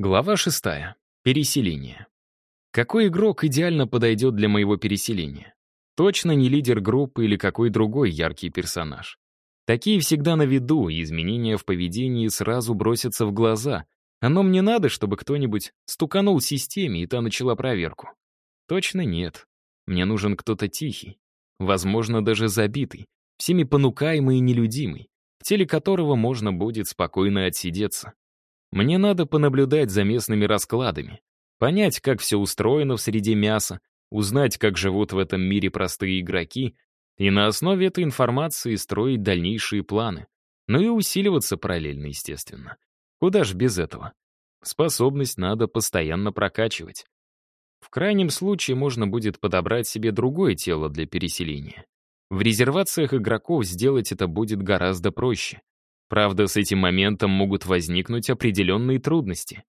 Глава шестая. Переселение. Какой игрок идеально подойдет для моего переселения? Точно не лидер группы или какой другой яркий персонаж. Такие всегда на виду, и изменения в поведении сразу бросятся в глаза. Оно мне надо, чтобы кто-нибудь стуканул системе, и та начала проверку. Точно нет. Мне нужен кто-то тихий, возможно, даже забитый, всеми понукаемый и нелюдимый, в теле которого можно будет спокойно отсидеться. Мне надо понаблюдать за местными раскладами, понять, как все устроено в среде мяса, узнать, как живут в этом мире простые игроки, и на основе этой информации строить дальнейшие планы. Ну и усиливаться параллельно, естественно. Куда ж без этого? Способность надо постоянно прокачивать. В крайнем случае можно будет подобрать себе другое тело для переселения. В резервациях игроков сделать это будет гораздо проще. Правда, с этим моментом могут возникнуть определенные трудности.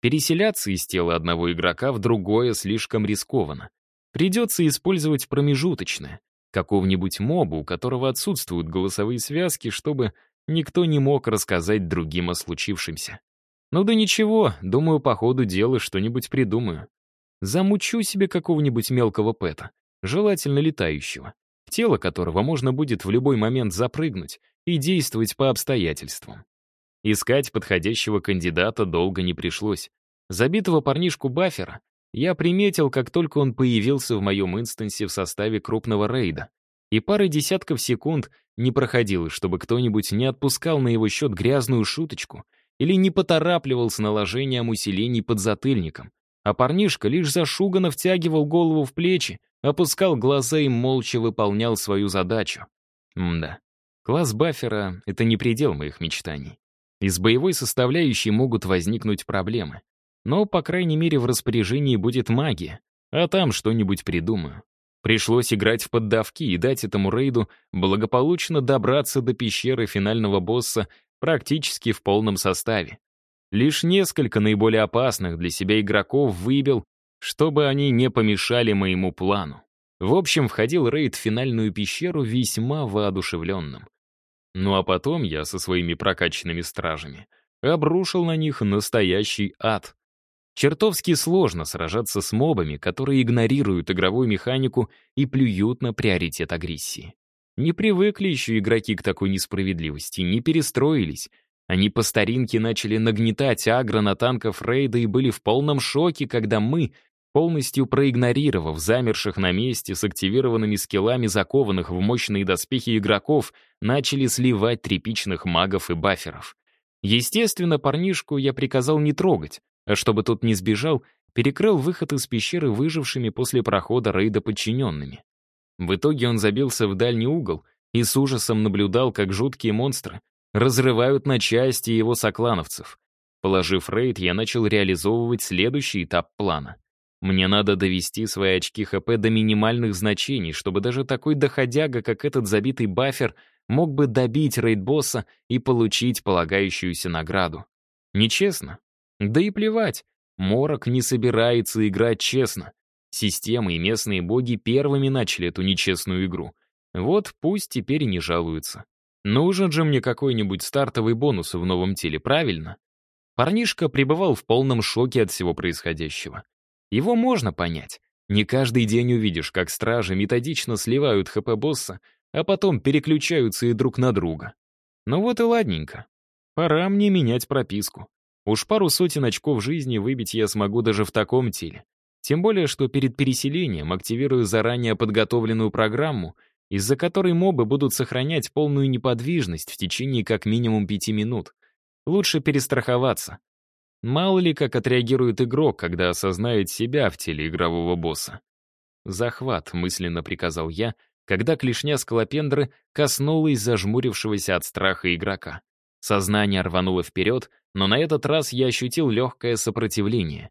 Переселяться из тела одного игрока в другое слишком рискованно. Придется использовать промежуточное, какого-нибудь моба, у которого отсутствуют голосовые связки, чтобы никто не мог рассказать другим о случившемся. Ну да ничего, думаю, по ходу дела что-нибудь придумаю. Замучу себе какого-нибудь мелкого пэта, желательно летающего, в тело которого можно будет в любой момент запрыгнуть и действовать по обстоятельствам. Искать подходящего кандидата долго не пришлось. Забитого парнишку Баффера я приметил, как только он появился в моем инстансе в составе крупного рейда. И пары десятков секунд не проходило, чтобы кто-нибудь не отпускал на его счет грязную шуточку или не поторапливал с наложением усилений под затыльником. А парнишка лишь зашуганно втягивал голову в плечи, опускал глаза и молча выполнял свою задачу. Мда. Класс Баффера — это не предел моих мечтаний. Из боевой составляющей могут возникнуть проблемы. Но, по крайней мере, в распоряжении будет магия, а там что-нибудь придумаю. Пришлось играть в поддавки и дать этому рейду благополучно добраться до пещеры финального босса практически в полном составе. Лишь несколько наиболее опасных для себя игроков выбил, чтобы они не помешали моему плану. В общем, входил рейд в финальную пещеру весьма воодушевленным. Ну а потом я со своими прокачанными стражами обрушил на них настоящий ад. Чертовски сложно сражаться с мобами, которые игнорируют игровую механику и плюют на приоритет агрессии. Не привыкли еще игроки к такой несправедливости, не перестроились. Они по старинке начали нагнетать агро на танков рейда и были в полном шоке, когда мы, полностью проигнорировав замерших на месте с активированными скиллами закованных в мощные доспехи игроков, начали сливать тряпичных магов и баферов. Естественно, парнишку я приказал не трогать, а чтобы тот не сбежал, перекрыл выход из пещеры выжившими после прохода рейда подчиненными. В итоге он забился в дальний угол и с ужасом наблюдал, как жуткие монстры разрывают на части его соклановцев. Положив рейд, я начал реализовывать следующий этап плана. Мне надо довести свои очки ХП до минимальных значений, чтобы даже такой доходяга, как этот забитый бафер, мог бы добить рейд-босса и получить полагающуюся награду. Нечестно? Да и плевать. Морок не собирается играть честно. Системы и местные боги первыми начали эту нечестную игру. Вот пусть теперь и не жалуются. Нужен же мне какой-нибудь стартовый бонус в новом теле, правильно? Парнишка пребывал в полном шоке от всего происходящего. Его можно понять. Не каждый день увидишь, как стражи методично сливают ХП босса, а потом переключаются и друг на друга. Ну вот и ладненько. Пора мне менять прописку. Уж пару сотен очков жизни выбить я смогу даже в таком теле. Тем более, что перед переселением активирую заранее подготовленную программу, из-за которой мобы будут сохранять полную неподвижность в течение как минимум пяти минут. Лучше перестраховаться. Мало ли, как отреагирует игрок, когда осознает себя в теле игрового босса. «Захват», — мысленно приказал я, когда клешня скалопендры коснулась зажмурившегося от страха игрока. Сознание рвануло вперед, но на этот раз я ощутил легкое сопротивление.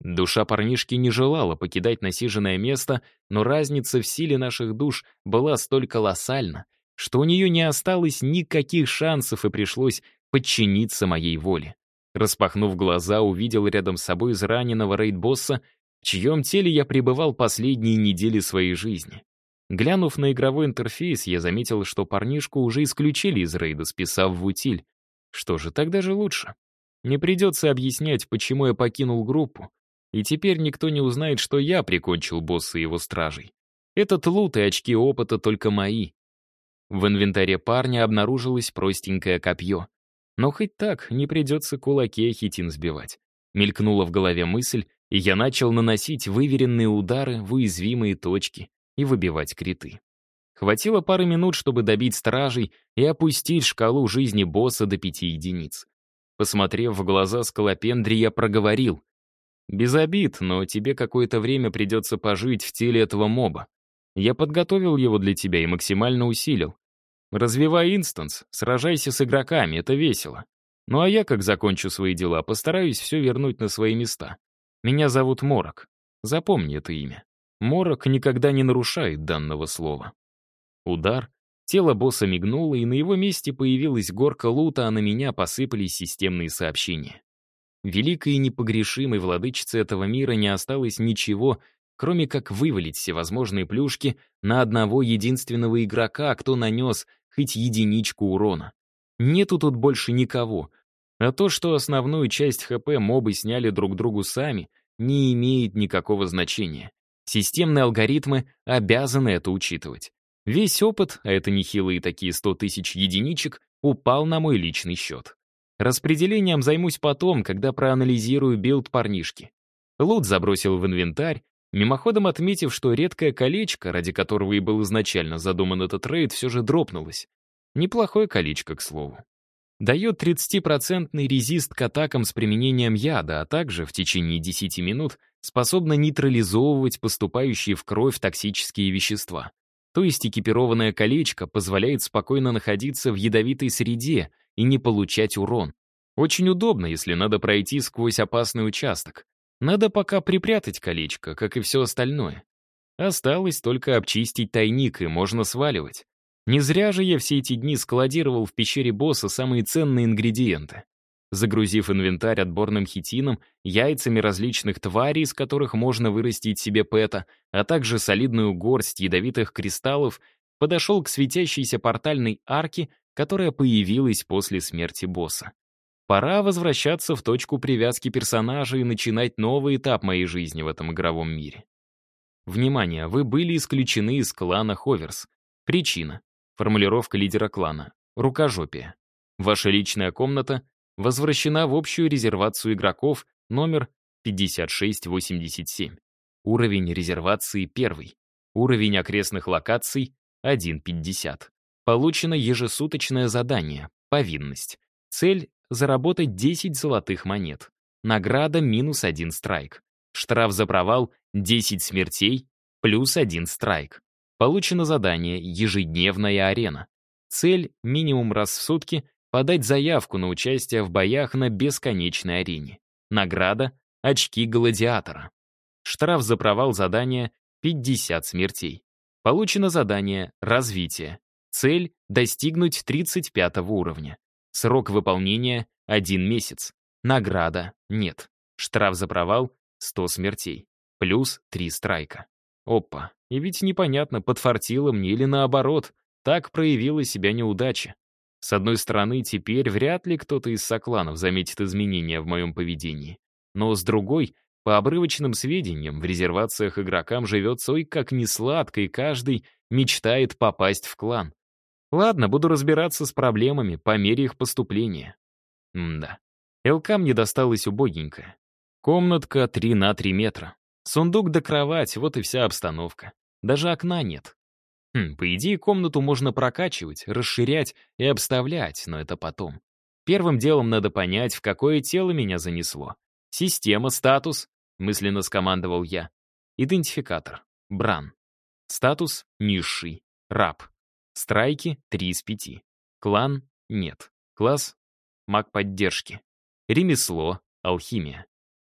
Душа парнишки не желала покидать насиженное место, но разница в силе наших душ была столь колоссальна, что у нее не осталось никаких шансов и пришлось подчиниться моей воле. Распахнув глаза, увидел рядом с собой израненного рейд-босса, в чьем теле я пребывал последние недели своей жизни. Глянув на игровой интерфейс, я заметил, что парнишку уже исключили из рейда, списав в утиль. Что же, тогда же лучше. Не придется объяснять, почему я покинул группу. И теперь никто не узнает, что я прикончил босса и его стражей. Этот лут и очки опыта только мои. В инвентаре парня обнаружилось простенькое копье. Но хоть так, не придется кулаки хитин сбивать. Мелькнула в голове мысль, и я начал наносить выверенные удары в уязвимые точки и выбивать криты. Хватило пары минут, чтобы добить стражей и опустить шкалу жизни босса до пяти единиц. Посмотрев в глаза Скалопендри, я проговорил. «Без обид, но тебе какое-то время придется пожить в теле этого моба. Я подготовил его для тебя и максимально усилил. Развивай инстанс, сражайся с игроками, это весело. Ну а я, как закончу свои дела, постараюсь все вернуть на свои места. Меня зовут Морок. Запомни это имя. Морок никогда не нарушает данного слова. Удар. Тело босса мигнуло, и на его месте появилась горка лута, а на меня посыпались системные сообщения. Великой и непогрешимой владычице этого мира не осталось ничего, кроме как вывалить всевозможные плюшки на одного единственного игрока, кто нанес хоть единичку урона. Нету тут больше никого. А то, что основную часть ХП мобы сняли друг другу сами, не имеет никакого значения. Системные алгоритмы обязаны это учитывать. Весь опыт, а это нехилые такие 100 тысяч единичек, упал на мой личный счет. Распределением займусь потом, когда проанализирую билд парнишки. Лут забросил в инвентарь, мимоходом отметив, что редкое колечко, ради которого и был изначально задуман этот рейд, все же дропнулось. Неплохое колечко, к слову. Дает 30% резист к атакам с применением яда, а также в течение 10 минут способна нейтрализовывать поступающие в кровь токсические вещества. То есть экипированное колечко позволяет спокойно находиться в ядовитой среде и не получать урон. Очень удобно, если надо пройти сквозь опасный участок. Надо пока припрятать колечко, как и все остальное. Осталось только обчистить тайник, и можно сваливать. Не зря же я все эти дни складировал в пещере босса самые ценные ингредиенты. Загрузив инвентарь отборным хитином, яйцами различных тварей, из которых можно вырастить себе пэта, а также солидную горсть ядовитых кристаллов, подошел к светящейся портальной арке, которая появилась после смерти босса. Пора возвращаться в точку привязки персонажа и начинать новый этап моей жизни в этом игровом мире. Внимание, вы были исключены из клана Ховерс. Причина. Формулировка лидера клана. Рукожопие. Ваша личная комната возвращена в общую резервацию игроков номер 5687. Уровень резервации 1. Уровень окрестных локаций 1.50. Получено ежесуточное задание, повинность. Цель — заработать 10 золотых монет. Награда — минус 1 страйк. Штраф за провал — 10 смертей, плюс 1 страйк. Получено задание «Ежедневная арена». Цель — минимум раз в сутки подать заявку на участие в боях на бесконечной арене. Награда — очки гладиатора. Штраф за провал задания — 50 смертей. Получено задание «Развитие». Цель — достигнуть 35 уровня. Срок выполнения — 1 месяц. Награда — нет. Штраф за провал — 100 смертей. Плюс 3 страйка. Опа, и ведь непонятно, подфартило мне или наоборот, так проявила себя неудача. С одной стороны, теперь вряд ли кто-то из сокланов заметит изменения в моем поведении. Но с другой, по обрывочным сведениям, в резервациях игрокам живется ой как несладко, и каждый мечтает попасть в клан. Ладно, буду разбираться с проблемами по мере их поступления. М-да. ЛК мне досталась убогенькая. Комнатка 3 на 3 метра. Сундук до кровать, вот и вся обстановка. Даже окна нет. Хм, по идее, комнату можно прокачивать, расширять и обставлять, но это потом. Первым делом надо понять, в какое тело меня занесло. Система, статус, мысленно скомандовал я. Идентификатор. Бран. Статус — низший. Раб. Страйки — 3 из 5. Клан — нет. Класс — маг поддержки. Ремесло — алхимия.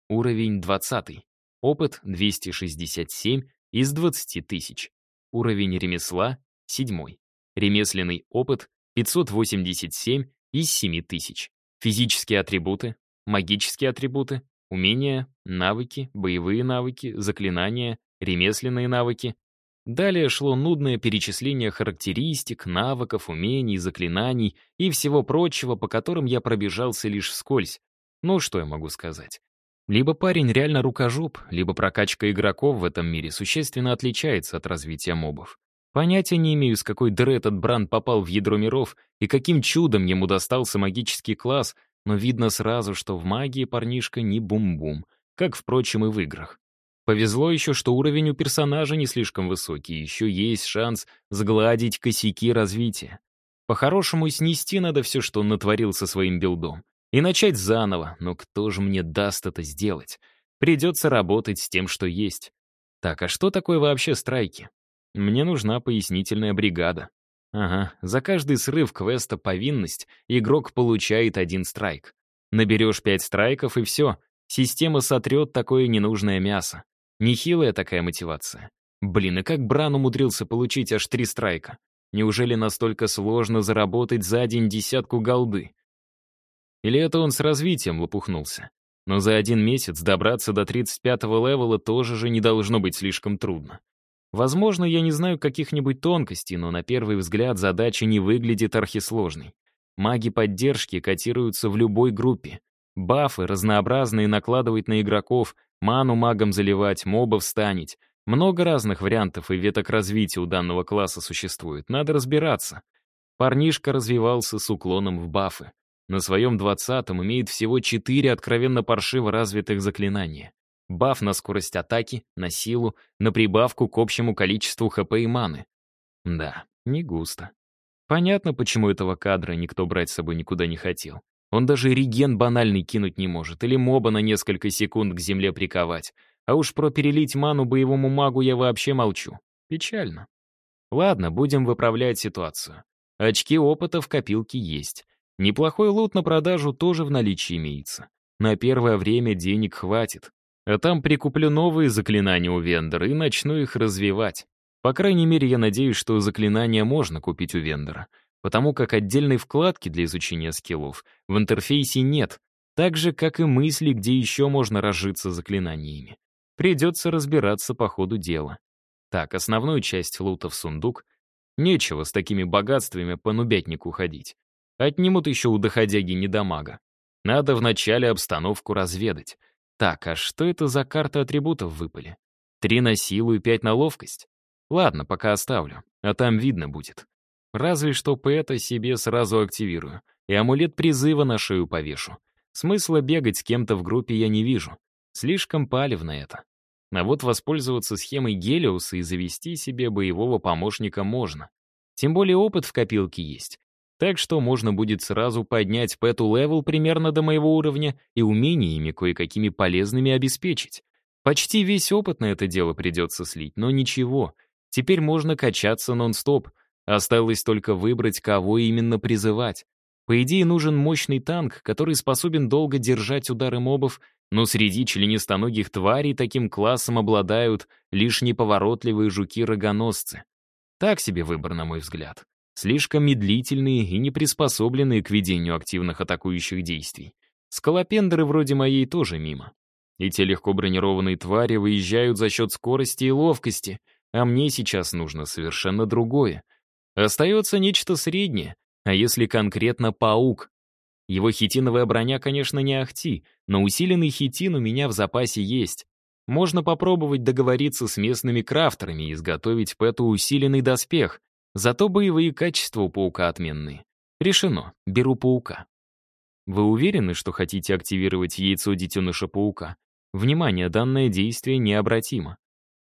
Уровень 20. Опыт 267 из 20 тысяч. Уровень ремесла — 7. Ремесленный опыт 587 из 7 тысяч. Физические атрибуты, магические атрибуты, умения, навыки, боевые навыки, заклинания, ремесленные навыки. Далее шло нудное перечисление характеристик, навыков, умений, заклинаний и всего прочего, по которым я пробежался лишь вскользь. Ну, что я могу сказать? Либо парень реально рукожоп, либо прокачка игроков в этом мире существенно отличается от развития мобов. Понятия не имею, с какой дыры этот бранд попал в ядро миров и каким чудом ему достался магический класс, но видно сразу, что в магии парнишка не бум-бум, как, впрочем, и в играх. Повезло еще, что уровень у персонажа не слишком высокий, еще есть шанс сгладить косяки развития. По-хорошему, снести надо все, что он натворил со своим билдом. И начать заново, но кто же мне даст это сделать? Придется работать с тем, что есть. Так, а что такое вообще страйки? Мне нужна пояснительная бригада. Ага, за каждый срыв квеста «Повинность» игрок получает один страйк. Наберешь пять страйков и все, система сотрет такое ненужное мясо. Нехилая такая мотивация. Блин, и как Бран умудрился получить аж три страйка? Неужели настолько сложно заработать за день десятку голды? Или это он с развитием лопухнулся? Но за один месяц добраться до 35-го левела тоже же не должно быть слишком трудно. Возможно, я не знаю каких-нибудь тонкостей, но на первый взгляд задача не выглядит архисложной. Маги поддержки котируются в любой группе. Бафы разнообразные накладывать на игроков, ману магам заливать, мобов станить. Много разных вариантов и веток развития у данного класса существует, надо разбираться. Парнишка развивался с уклоном в бафы. На своем двадцатом имеет всего четыре откровенно паршиво развитых заклинания. Баф на скорость атаки, на силу, на прибавку к общему количеству ХП и маны. Да, не густо. Понятно, почему этого кадра никто брать с собой никуда не хотел. Он даже реген банальный кинуть не может, или моба на несколько секунд к земле приковать. А уж про перелить ману боевому магу я вообще молчу. Печально. Ладно, будем выправлять ситуацию. Очки опыта в копилке есть. Неплохой лут на продажу тоже в наличии имеется. На первое время денег хватит. А там прикуплю новые заклинания у вендора и начну их развивать. По крайней мере, я надеюсь, что заклинания можно купить у вендора, потому как отдельной вкладки для изучения скиллов в интерфейсе нет, так же, как и мысли, где еще можно разжиться заклинаниями. Придется разбираться по ходу дела. Так, основную часть лута в сундук. Нечего с такими богатствами по нубятнику ходить. Отнимут еще у доходяги недомага. Надо вначале обстановку разведать. Так, а что это за карта атрибутов выпали? Три на силу и пять на ловкость? Ладно, пока оставлю, а там видно будет. Разве что пэта себе сразу активирую, и амулет призыва на шею повешу. Смысла бегать с кем-то в группе я не вижу. Слишком палевно это. А вот воспользоваться схемой Гелиуса и завести себе боевого помощника можно. Тем более опыт в копилке есть. Так что можно будет сразу поднять пэту левел примерно до моего уровня и умениями кое-какими полезными обеспечить. Почти весь опыт на это дело придется слить, но ничего. Теперь можно качаться нон-стоп. Осталось только выбрать, кого именно призывать. По идее, нужен мощный танк, который способен долго держать удары мобов, но среди членистоногих тварей таким классом обладают лишь неповоротливые жуки-рогоносцы. Так себе выбор, на мой взгляд слишком медлительные и не приспособленные к ведению активных атакующих действий. Скалопендеры вроде моей тоже мимо. И те легко бронированные твари выезжают за счет скорости и ловкости, а мне сейчас нужно совершенно другое. Остается нечто среднее, а если конкретно паук. Его хитиновая броня, конечно, не ахти, но усиленный хитин у меня в запасе есть. Можно попробовать договориться с местными крафтерами и изготовить Пэту усиленный доспех, Зато боевые качества у паука отменные. Решено, беру паука. Вы уверены, что хотите активировать яйцо детеныша паука? Внимание, данное действие необратимо.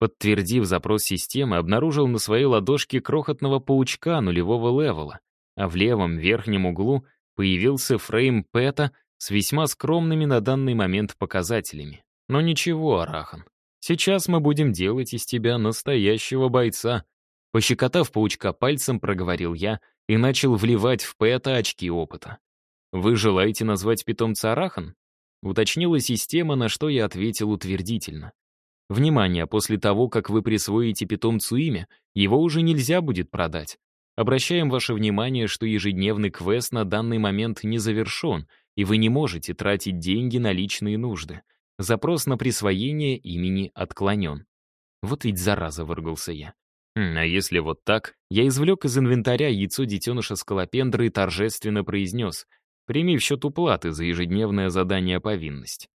Подтвердив запрос системы, обнаружил на своей ладошке крохотного паучка нулевого левела, а в левом верхнем углу появился фрейм Пэта с весьма скромными на данный момент показателями. Но ничего, Арахан, сейчас мы будем делать из тебя настоящего бойца, Пощекотав паучка пальцем, проговорил я и начал вливать в Пэта очки опыта. «Вы желаете назвать питомца Арахан?» Уточнила система, на что я ответил утвердительно. «Внимание, после того, как вы присвоите питомцу имя, его уже нельзя будет продать. Обращаем ваше внимание, что ежедневный квест на данный момент не завершен, и вы не можете тратить деньги на личные нужды. Запрос на присвоение имени отклонен». Вот ведь зараза, выругался я. А если вот так? Я извлек из инвентаря яйцо детеныша скалопендры и торжественно произнес. Прими в счет уплаты за ежедневное задание повинность.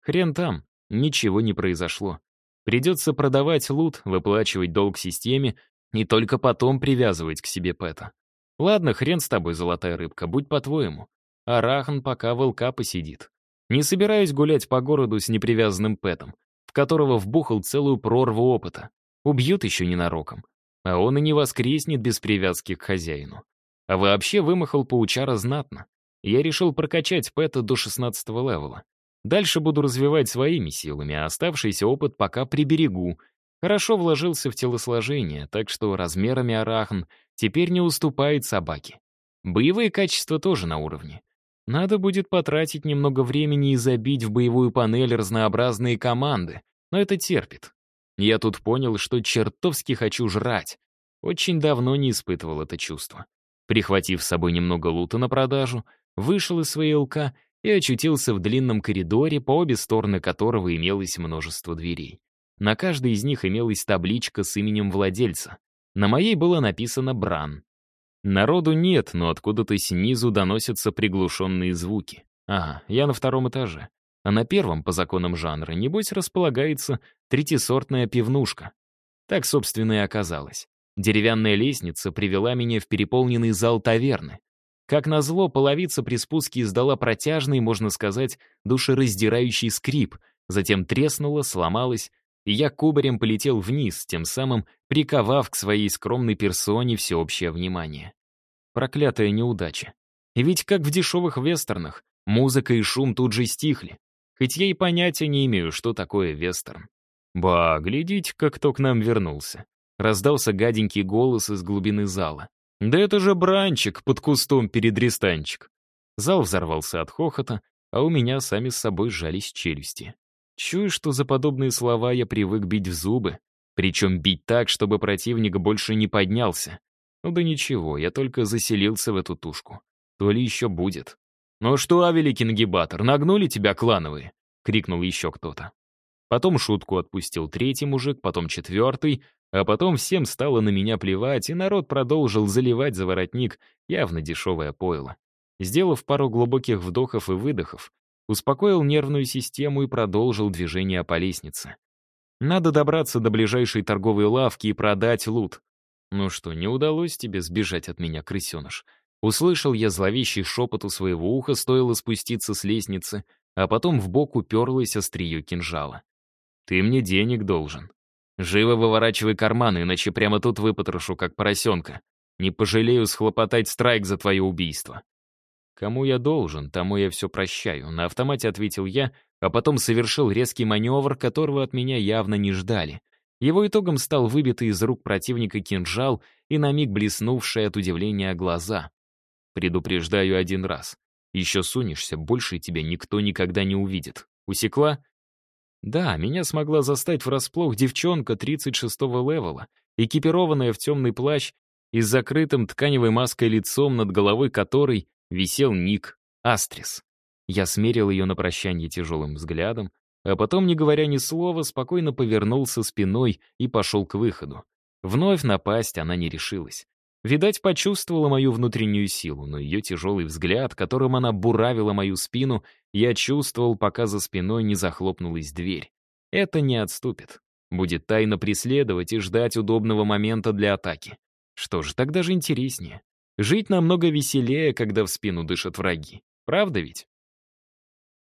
Хрен там, ничего не произошло. Придется продавать лут, выплачивать долг системе и только потом привязывать к себе Пэта. Ладно, хрен с тобой, золотая рыбка, будь по-твоему. А Рахан пока волка посидит. Не собираюсь гулять по городу с непривязанным Пэтом, в которого вбухал целую прорву опыта. Убьют еще ненароком. А он и не воскреснет без привязки к хозяину. А вообще вымахал паучара знатно. Я решил прокачать Пэта до 16 левела. Дальше буду развивать своими силами, а оставшийся опыт пока приберегу. Хорошо вложился в телосложение, так что размерами арахн теперь не уступает собаке. Боевые качества тоже на уровне. Надо будет потратить немного времени и забить в боевую панель разнообразные команды, но это терпит. Я тут понял, что чертовски хочу жрать. Очень давно не испытывал это чувство. Прихватив с собой немного лута на продажу, вышел из своей ЛК и очутился в длинном коридоре, по обе стороны которого имелось множество дверей. На каждой из них имелась табличка с именем владельца. На моей было написано «Бран». Народу нет, но откуда-то снизу доносятся приглушенные звуки. Ага, я на втором этаже. А на первом, по законам жанра, небось, располагается третисортная пивнушка. Так, собственно, и оказалось. Деревянная лестница привела меня в переполненный зал таверны. Как назло, половица при спуске издала протяжный, можно сказать, душераздирающий скрип, затем треснула, сломалась, и я кубарем полетел вниз, тем самым приковав к своей скромной персоне всеобщее внимание. Проклятая неудача. Ведь как в дешевых вестернах, музыка и шум тут же стихли. Хоть я и понятия не имею, что такое вестерн. «Ба, глядите-ка, кто к нам вернулся!» Раздался гаденький голос из глубины зала. «Да это же бранчик под кустом перед рестанчик!» Зал взорвался от хохота, а у меня сами с собой сжались челюсти. Чую, что за подобные слова я привык бить в зубы, причем бить так, чтобы противник больше не поднялся. Ну да ничего, я только заселился в эту тушку. То ли еще будет. «Ну что, великий нагибатор, нагнули тебя клановые?» — крикнул еще кто-то. Потом шутку отпустил третий мужик, потом четвертый, а потом всем стало на меня плевать, и народ продолжил заливать за воротник явно дешевое пойло. Сделав пару глубоких вдохов и выдохов, успокоил нервную систему и продолжил движение по лестнице. Надо добраться до ближайшей торговой лавки и продать лут. Ну что, не удалось тебе сбежать от меня, крысеныш? Услышал я зловещий шепот у своего уха, стоило спуститься с лестницы, а потом в бок уперлось острие кинжала. «Ты мне денег должен. Живо выворачивай карманы, иначе прямо тут выпотрошу, как поросенка. Не пожалею схлопотать страйк за твое убийство». «Кому я должен, тому я все прощаю», — на автомате ответил я, а потом совершил резкий маневр, которого от меня явно не ждали. Его итогом стал выбитый из рук противника кинжал и на миг блеснувшие от удивления глаза. «Предупреждаю один раз. Еще сунешься, больше тебя никто никогда не увидит. Усекла?» Да, меня смогла застать врасплох девчонка 36-го левела, экипированная в темный плащ и с закрытым тканевой маской лицом, над головой которой висел ник Астрис. Я смерил ее на прощание тяжелым взглядом, а потом, не говоря ни слова, спокойно повернулся спиной и пошел к выходу. Вновь напасть она не решилась. Видать, почувствовала мою внутреннюю силу, но ее тяжелый взгляд, которым она буравила мою спину, я чувствовал, пока за спиной не захлопнулась дверь. Это не отступит. Будет тайно преследовать и ждать удобного момента для атаки. Что же, тогда же интереснее. Жить намного веселее, когда в спину дышат враги. Правда ведь?